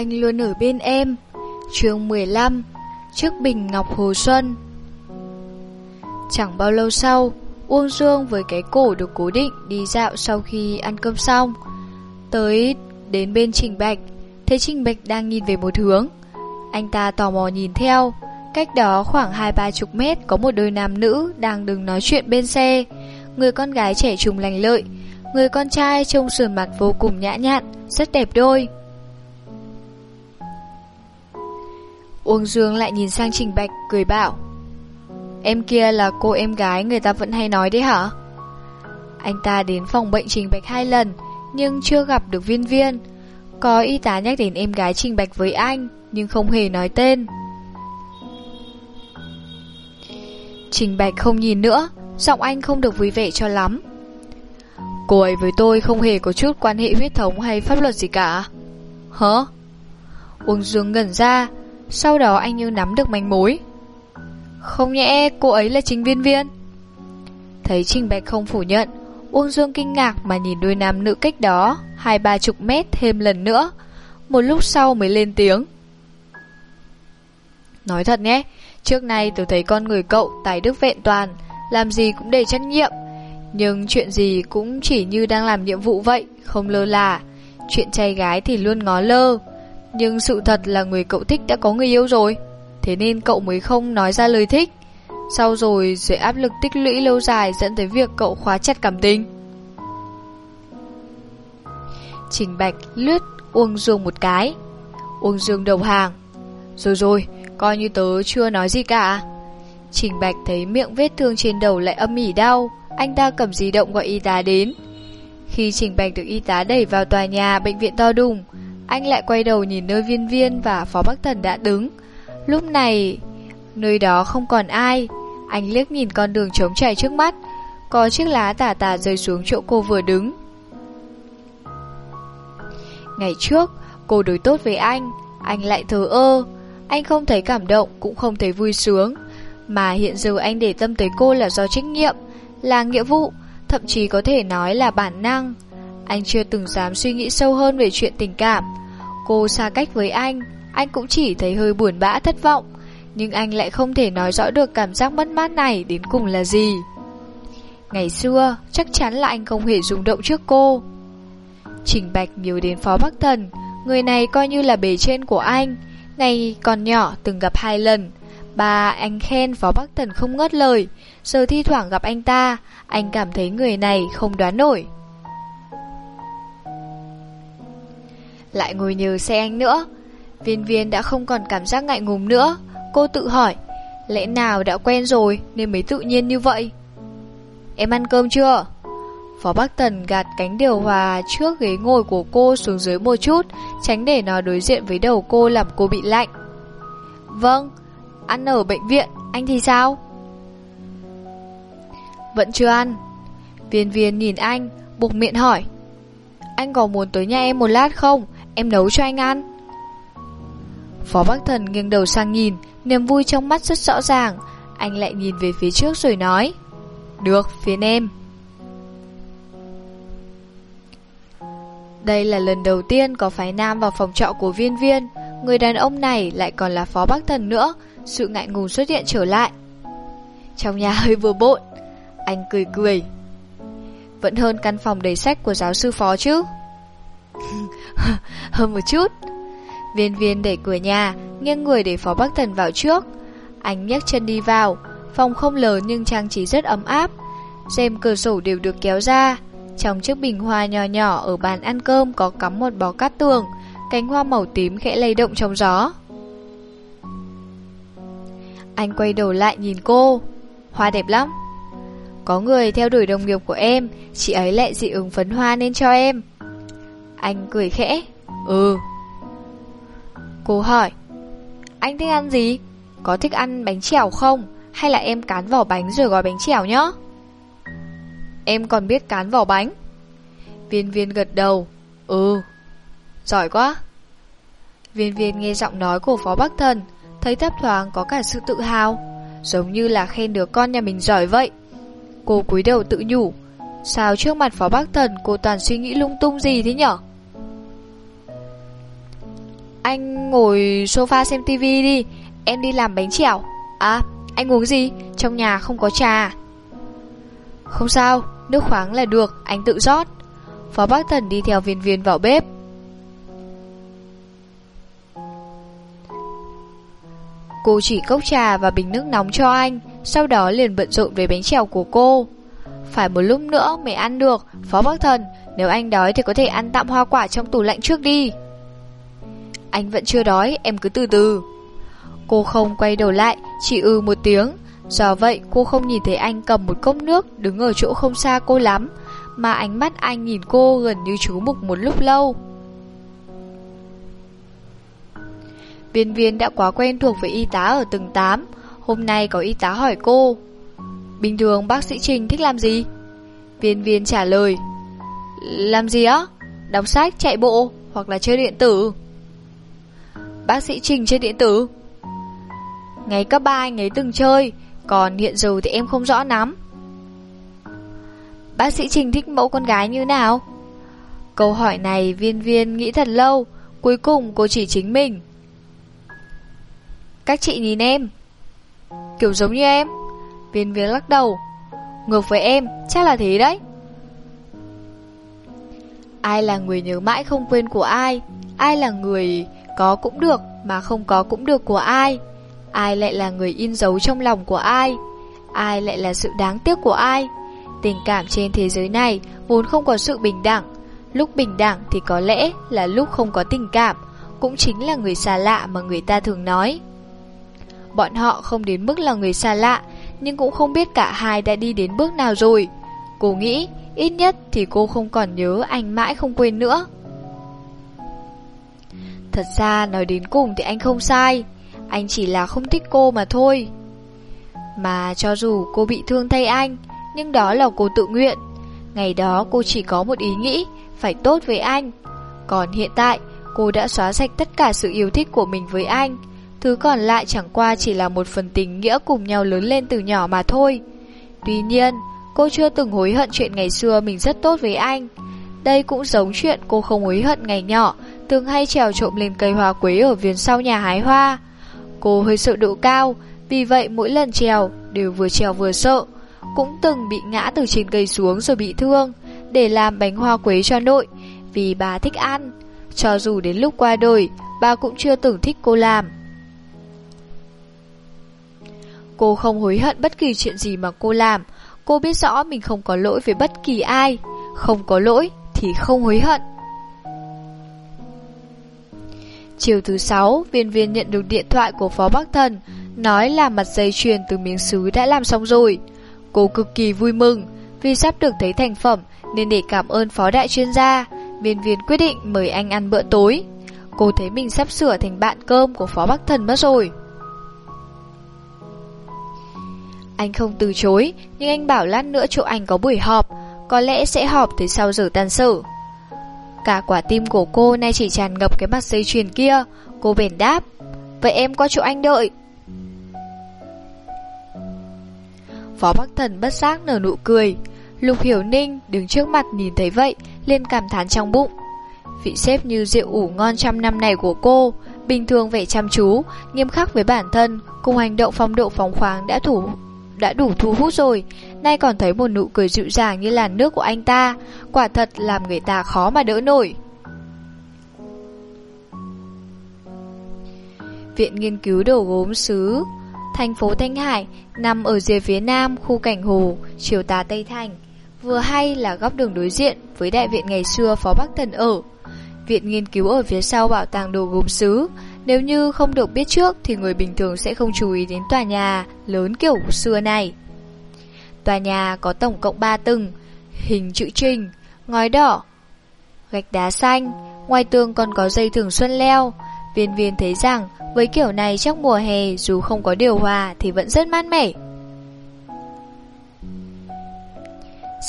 anh luôn ở bên em. chương 15 Trước bình ngọc hồ xuân Chẳng bao lâu sau, Uông Dương với cái cổ được cố định đi dạo sau khi ăn cơm xong. Tới đến bên Trình Bạch, thấy Trình Bạch đang nhìn về một hướng. Anh ta tò mò nhìn theo, cách đó khoảng hai ba chục mét có một đôi nam nữ đang đứng nói chuyện bên xe. Người con gái trẻ trung lành lợi, người con trai trông sườn mặt vô cùng nhã nhặn, rất đẹp đôi. Uông Dương lại nhìn sang Trình Bạch, cười bảo Em kia là cô em gái người ta vẫn hay nói đấy hả? Anh ta đến phòng bệnh Trình Bạch hai lần, nhưng chưa gặp được viên viên. Có y tá nhắc đến em gái Trình Bạch với anh, nhưng không hề nói tên. Trình Bạch không nhìn nữa, giọng anh không được vui vẻ cho lắm. Cô ấy với tôi không hề có chút quan hệ huyết thống hay pháp luật gì cả. Hả? Uông Dương ngẩn ra, sau đó anh như nắm được manh mối. Không nhẽ cô ấy là chính viên viên? Thấy Trình Bạch không phủ nhận, Uông Dương kinh ngạc mà nhìn đôi nam nữ cách đó, hai ba chục mét thêm lần nữa. Một lúc sau mới lên tiếng. Nói thật nhé, trước nay tôi thấy con người cậu tài đức vẹn toàn, làm gì cũng để trách nhiệm. Nhưng chuyện gì cũng chỉ như đang làm nhiệm vụ vậy, không lơ là. Chuyện trai gái thì luôn ngó lơ. Nhưng sự thật là người cậu thích đã có người yêu rồi. Thế nên cậu mới không nói ra lời thích. Sau rồi dưới áp lực tích lũy lâu dài Dẫn tới việc cậu khóa chặt cảm tình. Trình Bạch lướt Uông Dương một cái. Uông Dương đầu hàng. Rồi rồi, coi như tớ chưa nói gì cả. Trình Bạch thấy miệng vết thương trên đầu lại âm ỉ đau. Anh ta cầm di động gọi y tá đến. Khi Trình Bạch được y tá đẩy vào tòa nhà bệnh viện to đùng anh lại quay đầu nhìn nơi viên viên và Phó Bắc Thần đã đứng Lúc này, nơi đó không còn ai. Anh liếc nhìn con đường trống trải trước mắt, có chiếc lá tả tả rơi xuống chỗ cô vừa đứng. Ngày trước, cô đối tốt với anh, anh lại thờ ơ. Anh không thấy cảm động, cũng không thấy vui sướng. Mà hiện giờ anh để tâm tới cô là do trách nhiệm, là nghĩa vụ, thậm chí có thể nói là bản năng. Anh chưa từng dám suy nghĩ sâu hơn về chuyện tình cảm. Cô xa cách với anh, anh cũng chỉ thấy hơi buồn bã thất vọng. Nhưng anh lại không thể nói rõ được cảm giác mất mát này đến cùng là gì. Ngày xưa chắc chắn là anh không hề rung động trước cô. Trình Bạch nhớ đến Phó Bắc Thần Người này coi như là bề trên của anh. Ngày còn nhỏ từng gặp hai lần. Ba anh khen Phó Bắc Thần không ngớt lời. Giờ thi thoảng gặp anh ta Anh cảm thấy người này không đoán nổi. Lại ngồi nhờ xe anh nữa Viên viên đã không còn cảm giác ngại ngùng nữa Cô tự hỏi Lẽ nào đã quen rồi nên mới tự nhiên như vậy Em ăn cơm chưa? Phó Bắc Tần gạt cánh điều hòa trước ghế ngồi của cô xuống dưới một chút Tránh để nó đối diện với đầu cô làm cô bị lạnh Vâng, ăn ở bệnh viện, anh thì sao? Vẫn chưa ăn Viên viên nhìn anh, buộc miệng hỏi Anh có muốn tới nhà em một lát không? Em nấu cho anh ăn Phó Bắc Thần nghiêng đầu sang nhìn, niềm vui trong mắt rất rõ ràng. Anh lại nhìn về phía trước rồi nói. Được, phiền em. Đây là lần đầu tiên có phái nam vào phòng trọ của viên viên. Người đàn ông này lại còn là Phó Bắc Thần nữa. Sự ngại ngùng xuất hiện trở lại. Trong nhà hơi vừa bộn. Anh cười cười. Vẫn hơn căn phòng đầy sách của giáo sư Phó chứ. hơn một chút. Viên viên đẩy cửa nhà, nghiêng người để Phó Bắc Thần vào trước. Anh nhấc chân đi vào, phòng không lớn nhưng trang trí rất ấm áp. Rèm cửa sổ đều được kéo ra. Trong chiếc bình hoa nhỏ nhỏ ở bàn ăn cơm có cắm một bó cát tường, cánh hoa màu tím khẽ lay động trong gió. Anh quay đầu lại nhìn cô. Hoa đẹp lắm. Có người theo đuổi đồng nghiệp của em, chị ấy lại dị ứng phấn hoa nên cho em. Anh cười khẽ. Ừ, Cô hỏi Anh thích ăn gì? Có thích ăn bánh chèo không? Hay là em cán vỏ bánh rồi gói bánh chèo nhá? Em còn biết cán vỏ bánh Viên viên gật đầu Ừ Giỏi quá Viên viên nghe giọng nói của Phó Bắc Thần Thấy thấp thoáng có cả sự tự hào Giống như là khen đứa con nhà mình giỏi vậy Cô cúi đầu tự nhủ Sao trước mặt Phó Bắc Thần cô toàn suy nghĩ lung tung gì thế nhở anh ngồi sofa xem tivi đi. Em đi làm bánh chèo. À anh uống gì? Trong nhà không có trà. Không sao, Nước khoáng là được, Anh tự rót. Phó bác thần đi theo viên viên vào bếp. Cô chỉ cốc trà và bình nước nóng cho anh, Sau đó liền bận rộn về bánh trèo của cô. Phải một lúc nữa mới ăn được. Phó bác thần, Nếu anh đói thì có thể ăn tạm hoa quả trong tủ lạnh trước đi. Anh vẫn chưa đói Em cứ từ từ. Cô không quay đầu lại Chỉ ư một tiếng. Do vậy cô không nhìn thấy anh cầm một cốc nước Đứng ở chỗ không xa cô lắm Mà ánh mắt anh nhìn cô gần như chú mục một lúc lâu. Viên viên đã quá quen thuộc với y tá ở tầng 8 Hôm nay có y tá hỏi cô. Bình thường bác sĩ Trình thích làm gì? Viên viên trả lời. Làm gì á? Đọc sách, chạy bộ Hoặc là chơi điện tử. Bác sĩ Trình trên điện tử. Ngày cấp 3 anh ấy từng chơi Còn hiện giờ thì em không rõ lắm. Bác sĩ Trình thích mẫu con gái như nào? Câu hỏi này viên viên nghĩ thật lâu Cuối cùng cô chỉ chính mình. Các chị nhìn em. Kiểu giống như em. Viên viên lắc đầu. Ngược với em, chắc là thế đấy. Ai là người nhớ mãi không quên của ai? Ai là người có cũng được, Mà không có cũng được của ai? Ai lại là người in dấu trong lòng của ai? Ai lại là sự đáng tiếc của ai? Tình cảm trên thế giới này Vốn không có sự bình đẳng. Lúc bình đẳng thì có lẽ là lúc không có tình cảm, Cũng chính là người xa lạ mà người ta thường nói. Bọn họ không đến mức là người xa lạ, Nhưng cũng không biết cả hai đã đi đến bước nào rồi. Cô nghĩ Ít nhất thì cô không còn nhớ anh mãi không quên nữa. Thật ra nói đến cùng thì anh không sai. Anh chỉ là không thích cô mà thôi. Mà cho dù cô bị thương thay anh Nhưng đó là cô tự nguyện. Ngày đó cô chỉ có một ý nghĩ Phải tốt với anh. Còn hiện tại cô đã xóa sạch tất cả sự yêu thích của mình với anh. Thứ còn lại chẳng qua chỉ là một phần tình nghĩa cùng nhau lớn lên từ nhỏ mà thôi. Tuy nhiên, cô chưa từng hối hận chuyện ngày xưa mình rất tốt với anh. Đây cũng giống chuyện cô không hối hận ngày nhỏ, thường hay trèo trộm lên cây hoa quế ở viền sau nhà hái hoa. Cô hơi sợ độ cao, vì vậy mỗi lần trèo đều vừa trèo vừa sợ. Cũng từng bị ngã từ trên cây xuống rồi bị thương, để làm bánh hoa quế cho nội, vì bà thích ăn. Cho dù đến lúc qua đời, bà cũng chưa từng thích cô làm. Cô không hối hận bất kỳ chuyện gì mà cô làm Cô biết rõ mình không có lỗi với bất kỳ ai Không có lỗi thì không hối hận Chiều thứ sáu, viên viên nhận được điện thoại của Phó Bắc Thần Nói là mặt dây chuyền từ miếng sứ đã làm xong rồi. Cô cực kỳ vui mừng Vì sắp được thấy thành phẩm Nên để cảm ơn Phó Đại chuyên gia Viên viên quyết định mời anh ăn bữa tối. Cô thấy mình sắp sửa thành bạn cơm của Phó Bắc Thần mất rồi. Anh không từ chối, nhưng anh bảo lát nữa chỗ anh có buổi họp, có lẽ sẽ họp tới sau giờ tan sở. Cả quả tim của cô nay chỉ tràn ngập cái mặt dây chuyền kia, cô bền đáp. Vậy em qua chỗ anh đợi. Phó Bắc Thần bất giác nở nụ cười. Lục Hiểu Ninh đứng trước mặt nhìn thấy vậy, liền cảm thán trong bụng. Vị sếp như rượu ủ ngon trăm năm này của cô, bình thường vẻ chăm chú, nghiêm khắc với bản thân, cùng hành động phong độ phóng khoáng đã thủ đã đủ thu hút rồi. Nay còn thấy một nụ cười dịu dàng như làn nước của anh ta. Quả thật làm người ta khó mà đỡ nổi. Viện Nghiên cứu đồ gốm xứ Thành phố Thanh Hải nằm ở rìa phía nam khu cảnh hồ, chiều tà Tây Thành. Vừa hay là góc đường đối diện với đại viện ngày xưa Phó Bắc Thần ở. Viện nghiên cứu ở phía sau bảo tàng đồ gốm xứ nếu như không được biết trước thì người bình thường sẽ không chú ý đến tòa nhà lớn kiểu xưa này. Tòa nhà có tổng cộng 3 tầng, hình chữ trình, ngói đỏ, gạch đá xanh, ngoài tường còn có dây thường xuân leo. Viên viên thấy rằng với kiểu này trong mùa hè dù không có điều hòa thì vẫn rất mát mẻ.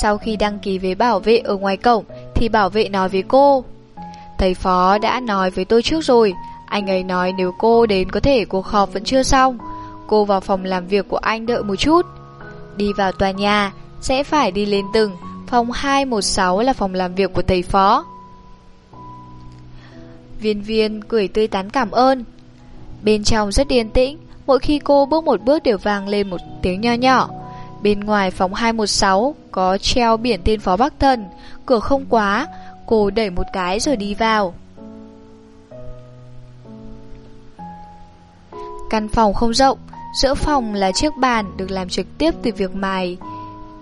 Sau khi đăng ký với bảo vệ ở ngoài cổng thì bảo vệ nói với cô Thầy phó đã nói với tôi trước rồi anh ấy nói nếu cô đến có thể cuộc họp vẫn chưa xong Cô vào phòng làm việc của anh đợi một chút Đi vào tòa nhà Sẽ phải đi lên từng Phòng 216 là phòng làm việc của thầy phó Viên viên cười tươi tán cảm ơn. Bên trong rất yên tĩnh, mỗi khi cô bước một bước đều vang lên một tiếng nho nhỏ. Bên ngoài phòng 216 có treo biển tên Phó Bắc Thần, cửa không quá, cô đẩy một cái rồi đi vào. Căn phòng không rộng, giữa phòng là chiếc bàn được làm trực tiếp từ việc mài.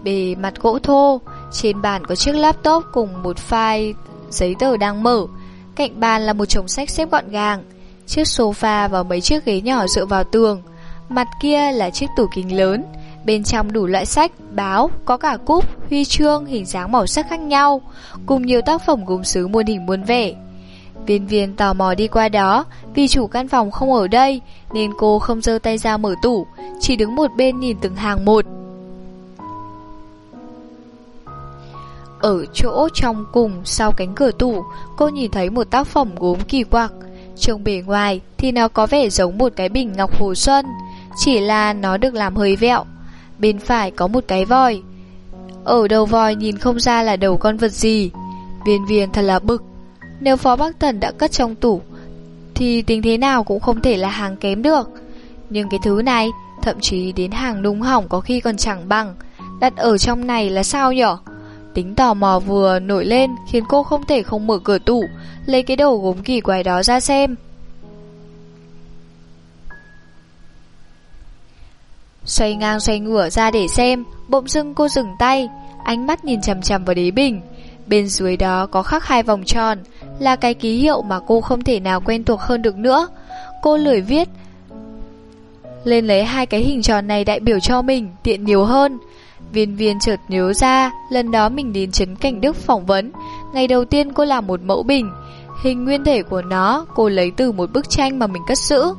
Bề mặt gỗ thô, trên bàn có chiếc laptop cùng một file giấy tờ đang mở. Cạnh bàn là một chồng sách xếp gọn gàng, chiếc sofa và mấy chiếc ghế nhỏ dựa vào tường. Mặt kia là chiếc tủ kính lớn, bên trong đủ loại sách, báo, có cả cúp, huy chương, hình dáng màu sắc khác nhau, cùng nhiều tác phẩm gốm sứ muôn hình muôn vẻ. Viên viên tò mò đi qua đó, vì chủ căn phòng không ở đây, nên cô không dơ tay ra mở tủ, chỉ đứng một bên nhìn từng hàng một. Ở chỗ trong cùng sau cánh cửa tủ, cô nhìn thấy một tác phẩm gốm kỳ quặc. Trông bề ngoài thì nó có vẻ giống một cái bình ngọc hồ xuân, chỉ là nó được làm hơi vẹo. Bên phải có một cái vòi. Ở đầu vòi nhìn không ra là đầu con vật gì. Viên viên thật là bực. Nếu Phó Bắc Thần đã cất trong tủ, thì tính thế nào cũng không thể là hàng kém được. Nhưng cái thứ này, thậm chí đến hàng nung hỏng có khi còn chẳng bằng. Đặt ở trong này là sao nhở? Tính tò mò vừa nổi lên khiến cô không thể không mở cửa tủ, lấy cái đầu gốm kỳ quái đó ra xem. Xoay ngang xoay ngửa ra để xem, bỗng dưng cô dừng tay, ánh mắt nhìn chằm chằm vào đế bình. Bên dưới đó có khắc hai vòng tròn, là cái ký hiệu mà cô không thể nào quen thuộc hơn được nữa. Cô lười viết, lên lấy hai cái hình tròn này đại biểu cho mình, tiện nhiều hơn. Viên viên chợt nhớ ra, lần đó mình đến Trấn Cảnh Đức phỏng vấn, ngày đầu tiên cô làm một mẫu bình. Hình nguyên thể của nó, cô lấy từ một bức tranh mà mình cất giữ.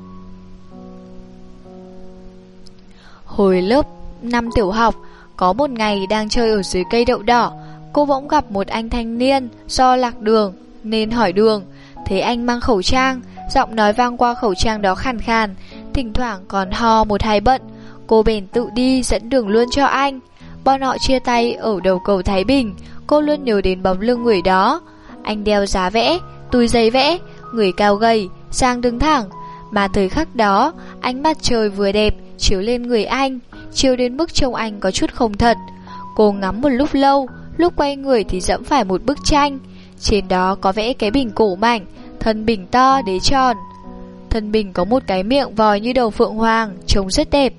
Hồi lớp năm tiểu học, có một ngày đang chơi ở dưới cây đậu đỏ, cô bỗng gặp một anh thanh niên do lạc đường nên hỏi đường. Thấy anh mang khẩu trang, giọng nói vang qua khẩu trang đó khàn khàn, thỉnh thoảng còn ho một hai bận. Cô bèn tự đi dẫn đường luôn cho anh. Bọn họ chia tay ở đầu cầu Thái Bình, cô luôn nhớ đến bóng lưng người đó. Anh đeo giá vẽ, túi giấy vẽ, người cao gầy, sang đứng thẳng. Mà thời khắc đó, ánh mặt trời vừa đẹp, chiếu lên người anh, chiếu đến mức trông anh có chút không thật. Cô ngắm một lúc lâu, lúc quay người thì dẫm phải một bức tranh. Trên đó có vẽ cái bình cổ mảnh, thân bình to, đế tròn. Thân bình có một cái miệng vòi như đầu phượng hoàng, trông rất đẹp.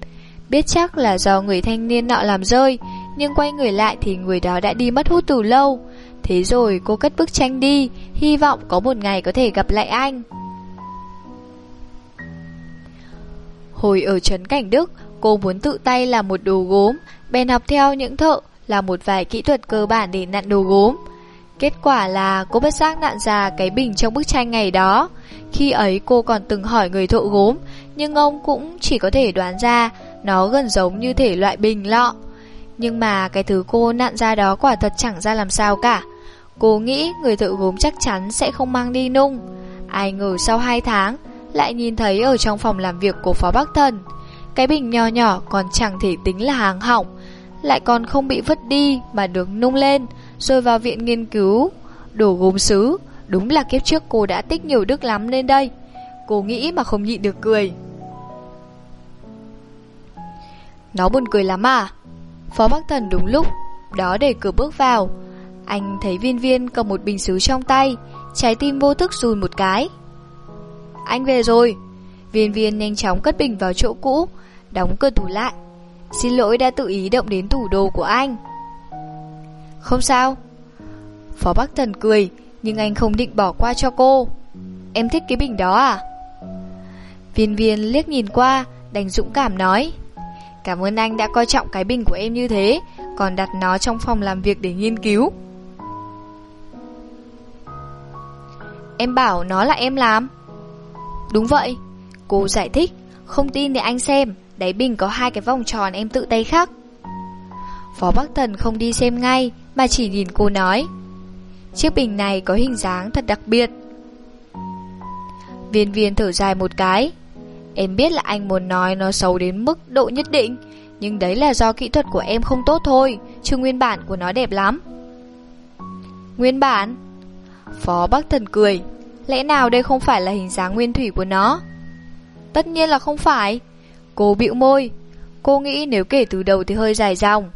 Biết chắc là do người thanh niên nọ làm rơi, nhưng quay người lại thì người đó đã đi mất hút từ lâu. Thế rồi cô cất bức tranh đi, hy vọng có một ngày có thể gặp lại anh. Hồi ở Trấn Cảnh Đức, cô muốn tự tay làm một đồ gốm, bèn học theo những thợ làm một vài kỹ thuật cơ bản để nặn đồ gốm. Kết quả là cô bất giác nặn ra cái bình trong bức tranh ngày đó. Khi ấy cô còn từng hỏi người thợ gốm, nhưng ông cũng chỉ có thể đoán ra nó gần giống như thể loại bình lọ. Nhưng mà cái thứ cô nặn ra đó quả thật chẳng ra làm sao cả. Cô nghĩ người thợ gốm chắc chắn sẽ không mang đi nung. Ai ngờ sau 2 tháng, lại nhìn thấy ở trong phòng làm việc của Phó Bắc Thần. Cái bình nhỏ nhỏ còn chẳng thể tính là hàng hỏng, lại còn không bị vứt đi mà được nung lên, rồi vào viện nghiên cứu. Đồ gốm sứ, đúng là kiếp trước cô đã tích nhiều đức lắm lên đây. Cô nghĩ mà không nhịn được cười. Nó buồn cười lắm à? Phó Bắc Thần đúng lúc, đó để cửa bước vào. Anh thấy viên viên cầm một bình sứ trong tay, trái tim vô thức rùn một cái. Anh về rồi. Viên viên nhanh chóng cất bình vào chỗ cũ, đóng cửa tủ lại. Xin lỗi đã tự ý động đến tủ đồ của anh. Không sao. Phó Bắc Thần cười, nhưng anh không định bỏ qua cho cô. Em thích cái bình đó à? Viên viên liếc nhìn qua, đành dũng cảm nói. Cảm ơn anh đã coi trọng cái bình của em như thế, còn đặt nó trong phòng làm việc để nghiên cứu. Em bảo nó là em làm. Đúng vậy, cô giải thích, không tin thì anh xem, đáy bình có hai cái vòng tròn em tự tay khắc. Phó Bắc Thần không đi xem ngay, mà chỉ nhìn cô nói. Chiếc bình này có hình dáng thật đặc biệt. Viên viên thở dài một cái. Em biết là anh muốn nói nó xấu đến mức độ nhất định, nhưng đấy là do kỹ thuật của em không tốt thôi, chứ nguyên bản của nó đẹp lắm. Nguyên bản? Phó Bắc Thần cười. Lẽ nào đây không phải là hình dáng nguyên thủy của nó? Tất nhiên là không phải. Cô bĩu môi. Cô nghĩ nếu kể từ đầu thì hơi dài dòng.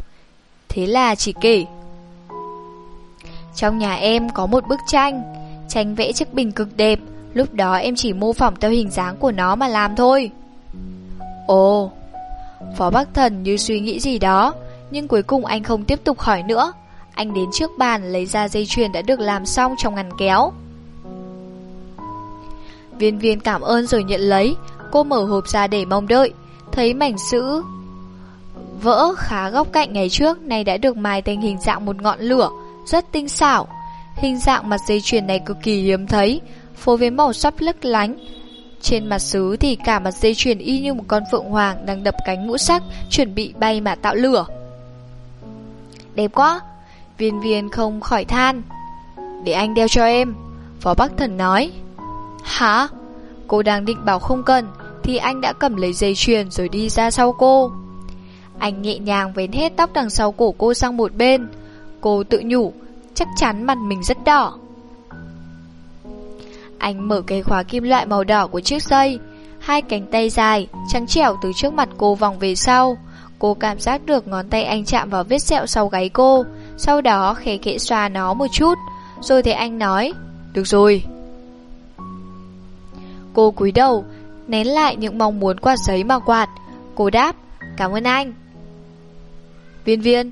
Thế là chỉ kể. Trong nhà em có một bức tranh. Tranh vẽ chiếc bình cực đẹp. Lúc đó em chỉ mô phỏng theo hình dáng của nó mà làm thôi. Ồ, Phó Bắc Thần như suy nghĩ gì đó, nhưng cuối cùng anh không tiếp tục hỏi nữa. Anh đến trước bàn lấy ra dây chuyền đã được làm xong trong ngăn kéo. Viên viên cảm ơn rồi nhận lấy, cô mở hộp ra để mong đợi, thấy mảnh sữ vỡ khá góc cạnh ngày trước nay đã được mài thành hình dạng một ngọn lửa, rất tinh xảo. Hình dạng mặt dây chuyền này cực kỳ hiếm thấy, phối với màu sắp lấp lánh. Trên mặt sứ thì cả mặt dây chuyền y như một con phượng hoàng đang đập cánh ngũ sắc, chuẩn bị bay mà tạo lửa. Đẹp quá! Viên viên không khỏi than. Để anh đeo cho em, Phó Bắc Thần nói. Hả? Cô đang định bảo không cần, thì anh đã cầm lấy dây chuyền rồi đi ra sau cô. Anh nhẹ nhàng vén hết tóc đằng sau cổ cô sang một bên. Cô tự nhủ, chắc chắn mặt mình rất đỏ. Anh mở cái khóa kim loại màu đỏ của chiếc dây, hai cánh tay dài, trắng trẻo từ trước mặt cô vòng về sau. Cô cảm giác được ngón tay anh chạm vào vết sẹo sau gáy cô, sau đó khẽ khẽ xoa nó một chút, rồi thấy anh nói, được rồi. Cô cúi đầu, nén lại những mong muốn quạt giấy mà quạt. Cô đáp, cảm ơn anh. Viên viên,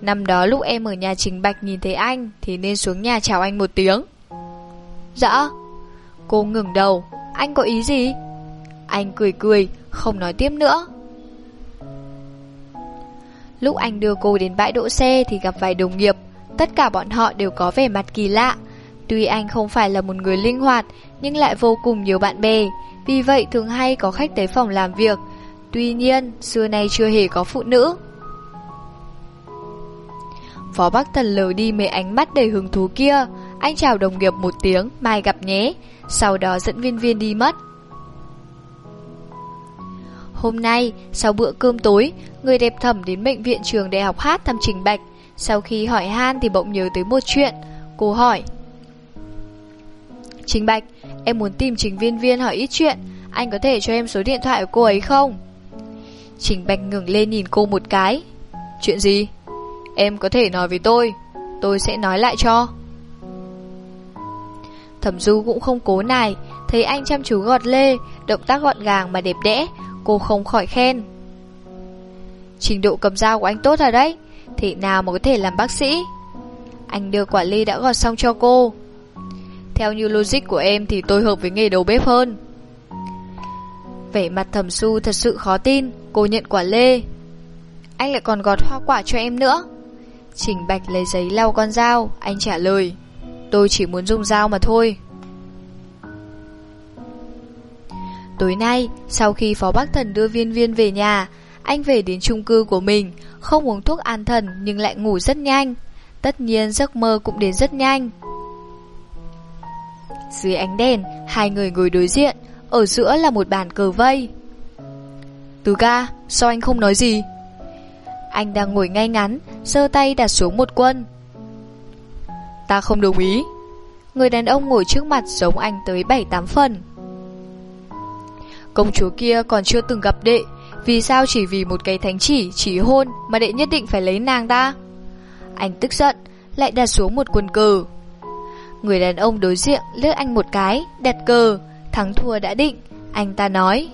năm đó lúc em ở nhà Trình Bạch nhìn thấy anh thì nên xuống nhà chào anh một tiếng. Dạ. Cô ngừng đầu, anh có ý gì? Anh cười cười, không nói tiếp nữa. Lúc anh đưa cô đến bãi đỗ xe thì gặp vài đồng nghiệp, tất cả bọn họ đều có vẻ mặt kỳ lạ. Tuy anh không phải là một người linh hoạt, nhưng lại vô cùng nhiều bạn bè, vì vậy thường hay có khách tới phòng làm việc. Tuy nhiên, xưa nay chưa hề có phụ nữ. Phó Bắc Thần lờ đi mấy ánh mắt đầy hứng thú kia, anh chào đồng nghiệp một tiếng, mai gặp nhé, sau đó dẫn viên viên đi mất. Hôm nay, sau bữa cơm tối, người đẹp thẩm đến bệnh viện trường đại học hát thăm Trình Bạch. Sau khi hỏi han thì bỗng nhớ tới một chuyện. Cô hỏi. Trình Bạch, em muốn tìm Trình Viên Viên hỏi ít chuyện. Anh có thể cho em số điện thoại của cô ấy không? Trình Bạch ngừng lên nhìn cô một cái. Chuyện gì? Em có thể nói với tôi. Tôi sẽ nói lại cho. Thẩm Du cũng không cố nài, thấy anh chăm chú gọt lê, động tác gọn gàng mà đẹp đẽ, cô không khỏi khen. Trình độ cầm dao của anh tốt rồi đấy, thế nào mà có thể làm bác sĩ? Anh đưa quả ly đã gọt xong cho cô. Theo như logic của em thì tôi hợp với nghề đầu bếp hơn. Vẻ mặt thẩm su thật sự khó tin, cô nhận quả lê. Anh lại còn gọt hoa quả cho em nữa. Trình Bạch lấy giấy lau con dao, anh trả lời. Tôi chỉ muốn dùng dao mà thôi. Tối nay, sau khi Phó Bắc Thần đưa viên viên về nhà, anh về đến chung cư của mình, không uống thuốc an thần nhưng lại ngủ rất nhanh. Tất nhiên giấc mơ cũng đến rất nhanh. Dưới ánh đèn, hai người ngồi đối diện, ở giữa là một bàn cờ vây. Từ ca, sao anh không nói gì? Anh đang ngồi ngay ngắn, giơ tay đặt xuống một quân. Ta không đồng ý. Người đàn ông ngồi trước mặt giống anh tới 7-8 phần. Công chúa kia còn chưa từng gặp đệ, Vì sao chỉ vì một cái thánh chỉ chỉ hôn Mà đệ nhất định phải lấy nàng ta Anh tức giận, Lại đặt xuống một quân cờ Người đàn ông đối diện lướt anh một cái, Đặt cờ Thắng thua đã định, Anh ta nói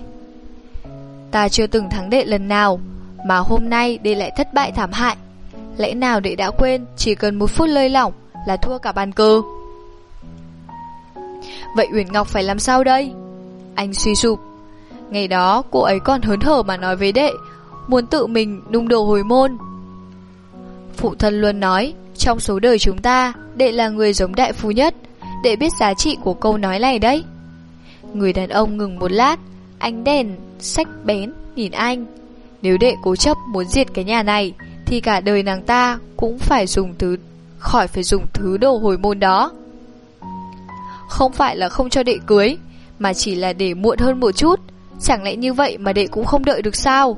Ta chưa từng thắng đệ lần nào, Mà hôm nay đệ lại thất bại thảm hại Lẽ nào đệ đã quên Chỉ cần một phút lơi lỏng Là thua cả bàn cờ? Vậy Uyển Ngọc phải làm sao đây? Anh suy sụp. Ngày đó cô ấy còn hớn hở mà nói với đệ, Muốn tự mình nung đồ hồi môn. Phụ thân luôn nói, Trong số đời chúng ta, Đệ là người giống đại phu nhất. Đệ biết giá trị của câu nói này đấy. Người đàn ông ngừng một lát, Ánh đèn, sách bén nhìn anh. Nếu đệ cố chấp muốn diệt cái nhà này thì cả đời nàng ta Cũng phải dùng thứ, Khỏi phải dùng thứ đồ hồi môn đó. Không phải là không cho đệ cưới, Mà chỉ là để muộn hơn một chút. Chẳng lẽ như vậy mà đệ cũng không đợi được sao?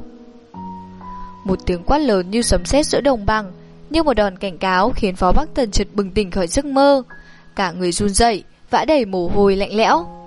Một tiếng quát lớn như sấm sét giữa đồng bằng, Như một đòn cảnh cáo khiến Phó Bắc Tần chợt bừng tỉnh khỏi giấc mơ. Cả người run rẩy, vã đầy mồ hôi lạnh lẽo.